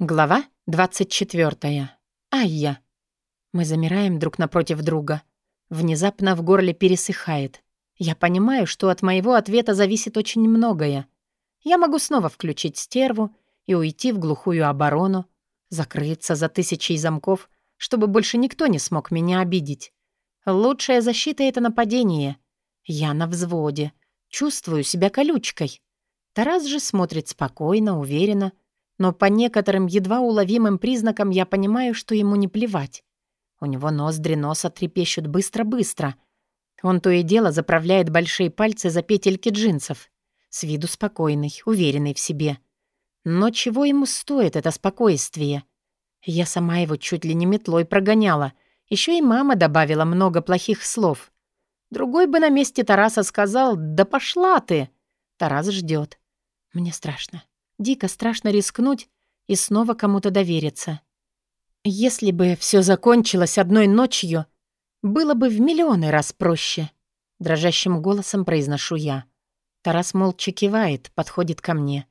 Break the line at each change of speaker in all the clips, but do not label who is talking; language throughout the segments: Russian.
Глава 24. Айя. Мы замираем друг напротив друга. Внезапно в горле пересыхает. Я понимаю, что от моего ответа зависит очень многое. Я могу снова включить стерву и уйти в глухую оборону, закрыться за тысячей замков, чтобы больше никто не смог меня обидеть. Лучшая защита — это нападение. Я на взводе. Чувствую себя колючкой. Тарас же смотрит спокойно, уверенно, но по некоторым едва уловимым признакам я понимаю, что ему не плевать. У него ноздри носа трепещут быстро-быстро. Он то и дело заправляет большие пальцы за петельки джинсов. С виду спокойный, уверенный в себе. Но чего ему стоит это спокойствие? Я сама его чуть ли не метлой прогоняла. Еще и мама добавила много плохих слов. Другой бы на месте Тараса сказал «Да пошла ты!» Тарас ждет. Мне страшно. Дико страшно рискнуть и снова кому-то довериться. Если бы все закончилось одной ночью, было бы в миллионы раз проще. Дрожащим голосом произношу я. Тарас молча кивает, подходит ко мне.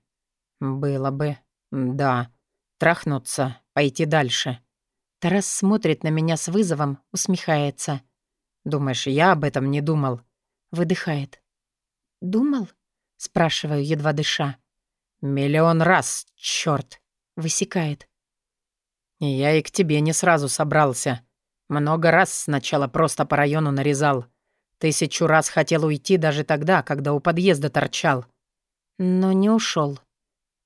«Было бы. Да. Трахнуться, пойти дальше». Тарас смотрит на меня с вызовом, усмехается. «Думаешь, я об этом не думал?» Выдыхает. «Думал?» — спрашиваю, едва дыша. «Миллион раз, чёрт!» — высекает. «Я и к тебе не сразу собрался. Много раз сначала просто по району нарезал. Тысячу раз хотел уйти даже тогда, когда у подъезда торчал. Но не ушел.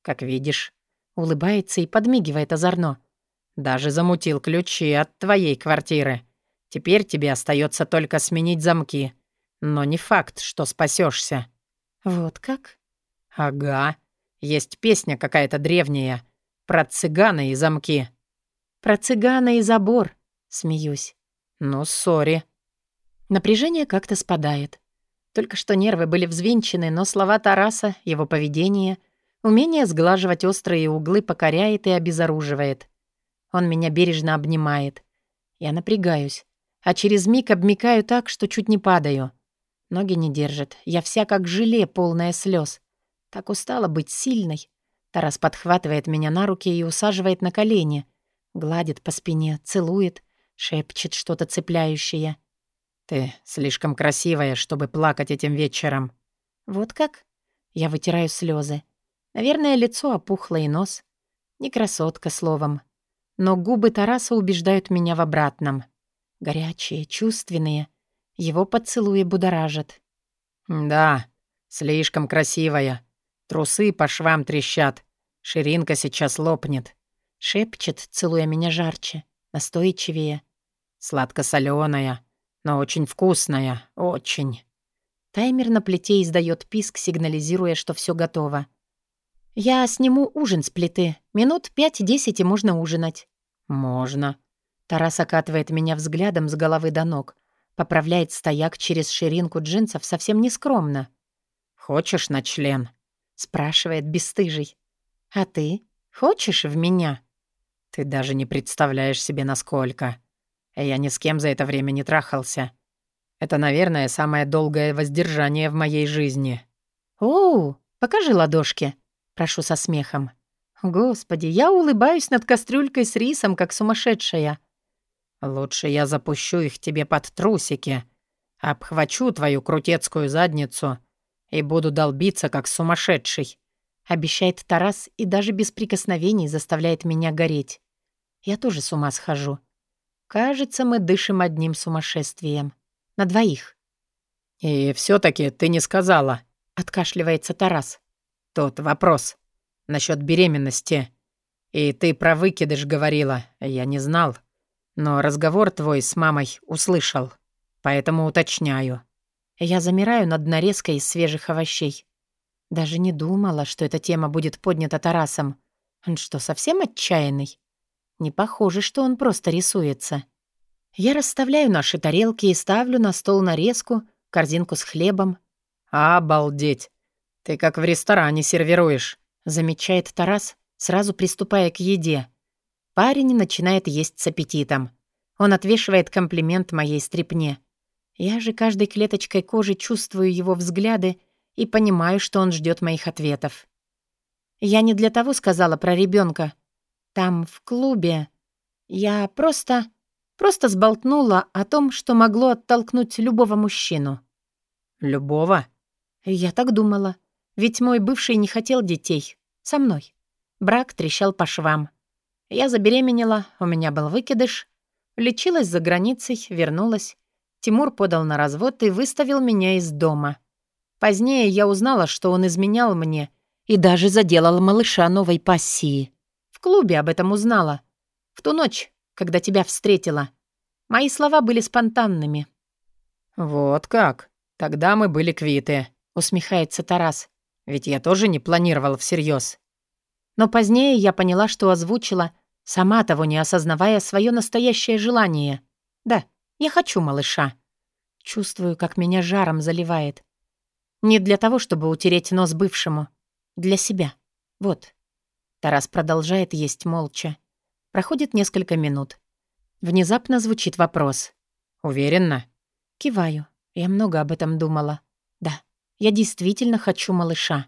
Как видишь, улыбается и подмигивает озорно. Даже замутил ключи от твоей квартиры. Теперь тебе остается только сменить замки. Но не факт, что спасешься. Вот как? Ага. Есть песня какая-то древняя. Про цыгана и замки. Про цыгана и забор. Смеюсь. Ну, сори. Напряжение как-то спадает. Только что нервы были взвинчены, но слова Тараса, его поведение, умение сглаживать острые углы покоряет и обезоруживает. Он меня бережно обнимает. Я напрягаюсь, а через миг обмикаю так, что чуть не падаю. Ноги не держат, я вся как желе, полная слез. Так устала быть сильной. Тарас подхватывает меня на руки и усаживает на колени. Гладит по спине, целует, шепчет что-то цепляющее. «Ты слишком красивая, чтобы плакать этим вечером». «Вот как?» Я вытираю слезы. Наверное, лицо опухло и нос. Не красотка, словом. Но губы Тараса убеждают меня в обратном. Горячие, чувственные. Его поцелуи будоражат. «Да, слишком красивая», Трусы по швам трещат. Ширинка сейчас лопнет. Шепчет, целуя меня жарче, настойчивее. Сладко-солёная, но очень вкусная, очень. Таймер на плите издает писк, сигнализируя, что все готово. «Я сниму ужин с плиты. Минут пять-десять и можно ужинать». «Можно». Тарас окатывает меня взглядом с головы до ног. Поправляет стояк через ширинку джинсов совсем нескромно. «Хочешь на член?» Спрашивает бесстыжий. «А ты? Хочешь в меня?» «Ты даже не представляешь себе, насколько. Я ни с кем за это время не трахался. Это, наверное, самое долгое воздержание в моей жизни». «Оу, покажи ладошки», — прошу со смехом. «Господи, я улыбаюсь над кастрюлькой с рисом, как сумасшедшая». «Лучше я запущу их тебе под трусики, обхвачу твою крутецкую задницу и буду долбиться, как сумасшедший», — обещает Тарас и даже без прикосновений заставляет меня гореть. Я тоже с ума схожу. Кажется, мы дышим одним сумасшествием. На двоих. «И все таки ты не сказала», — откашливается Тарас. «Тот вопрос. насчет беременности. И ты про выкидыш говорила. Я не знал. Но разговор твой с мамой услышал. Поэтому уточняю. Я замираю над нарезкой из свежих овощей. Даже не думала, что эта тема будет поднята Тарасом. Он что, совсем отчаянный? Не похоже, что он просто рисуется. Я расставляю наши тарелки и ставлю на стол нарезку, корзинку с хлебом. «Обалдеть! Ты как в ресторане сервируешь», — замечает Тарас, сразу приступая к еде. Парень начинает есть с аппетитом. Он отвешивает комплимент моей стрипне. Я же каждой клеточкой кожи чувствую его взгляды и понимаю, что он ждет моих ответов. Я не для того сказала про ребенка. Там, в клубе, я просто... Просто сболтнула о том, что могло оттолкнуть любого мужчину.
Любого?
Я так думала. Ведь мой бывший не хотел детей. Со мной. Брак трещал по швам. Я забеременела, у меня был выкидыш. Лечилась за границей, вернулась. Тимур подал на развод и выставил меня из дома. Позднее я узнала, что он изменял мне и даже заделал малыша новой пассии. В клубе об этом узнала. В ту ночь, когда тебя встретила. Мои слова были спонтанными.
«Вот как? Тогда мы были квиты», — усмехается Тарас. «Ведь я тоже не планировал всерьез.
Но позднее я поняла, что озвучила, сама того не осознавая свое настоящее желание. Да, я хочу малыша. Чувствую, как меня жаром заливает. Не для того, чтобы утереть нос бывшему. Для себя. Вот. Тарас продолжает есть молча. Проходит несколько минут. Внезапно звучит вопрос.
«Уверена?»
Киваю. Я много об этом думала. Да, я действительно хочу малыша.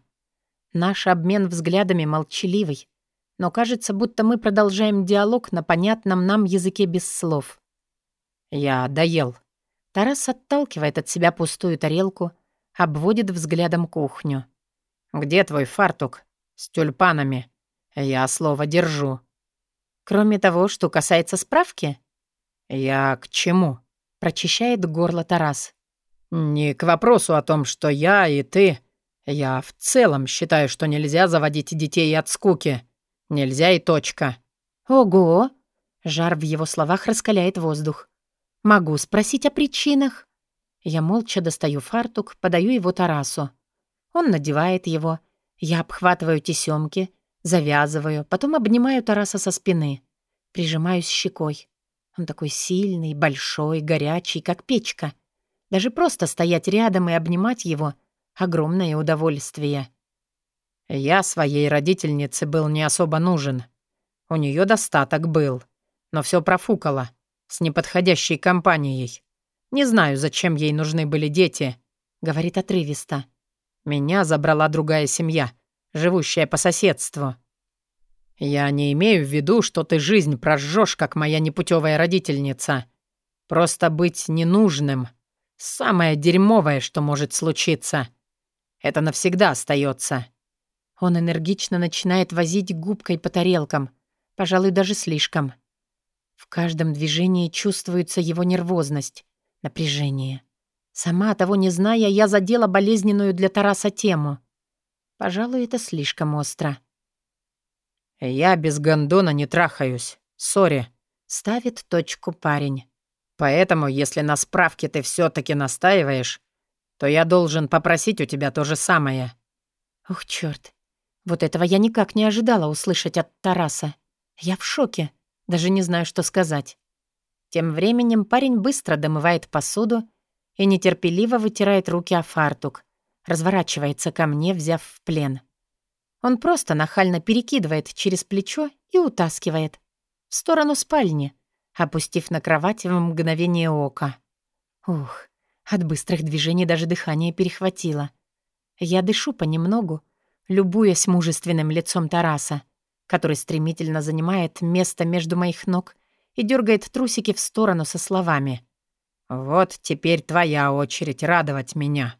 Наш обмен взглядами молчаливый. Но кажется, будто мы продолжаем диалог на понятном нам языке без слов.
«Я доел».
Тарас отталкивает от себя пустую тарелку, обводит взглядом кухню.
«Где твой фартук? С тюльпанами. Я слово держу».
Кроме того, что касается справки?
Я к чему?
Прочищает горло Тарас.
Не к вопросу о том, что я и ты. Я в целом считаю, что нельзя заводить детей от скуки. Нельзя и точка.
Ого! Жар в его словах раскаляет воздух. Могу спросить о причинах? Я молча достаю фартук, подаю его Тарасу. Он надевает его. Я обхватываю тесемки, Завязываю, потом обнимаю Тараса со спины. Прижимаюсь щекой. Он такой сильный, большой, горячий, как печка. Даже просто стоять рядом и обнимать его — огромное удовольствие.
Я своей родительнице был не особо нужен. У нее достаток был, но все профукало, с неподходящей компанией. Не знаю, зачем ей нужны были дети, — говорит отрывисто. Меня забрала другая семья, живущая по соседству. Я не имею в виду, что ты жизнь прожжешь, как моя непутевая родительница. Просто быть ненужным — самое дерьмовое, что может случиться. Это навсегда остается.
Он энергично начинает возить губкой по тарелкам, пожалуй, даже слишком. В каждом движении чувствуется его нервозность, напряжение. Сама того не зная, я задела болезненную для Тараса тему — Пожалуй, это слишком остро.
«Я без гондона не трахаюсь. Сори», —
ставит точку парень.
«Поэтому, если на справке ты все таки настаиваешь, то я должен попросить у тебя то же самое».
Ух, черт! Вот этого я никак не ожидала услышать от Тараса. Я в шоке, даже не знаю, что сказать. Тем временем парень быстро домывает посуду и нетерпеливо вытирает руки о фартук, разворачивается ко мне, взяв в плен. Он просто нахально перекидывает через плечо и утаскивает. В сторону спальни, опустив на кровать в мгновение ока. Ух, от быстрых движений даже дыхание перехватило. Я дышу понемногу, любуясь мужественным лицом Тараса, который стремительно занимает место между моих ног и дергает трусики в сторону со словами.
«Вот теперь твоя очередь радовать меня».